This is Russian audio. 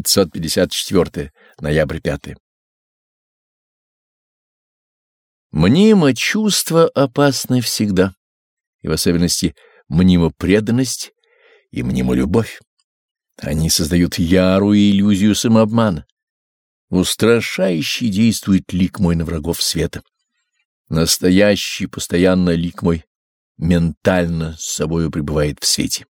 554. Ноябрь 5. Мнимо чувство опасны всегда, и в особенности мнимо преданность и мнимо любовь. Они создают ярую иллюзию самообмана. Устрашающий действует лик мой на врагов света. Настоящий постоянно лик мой ментально с собою пребывает в свете.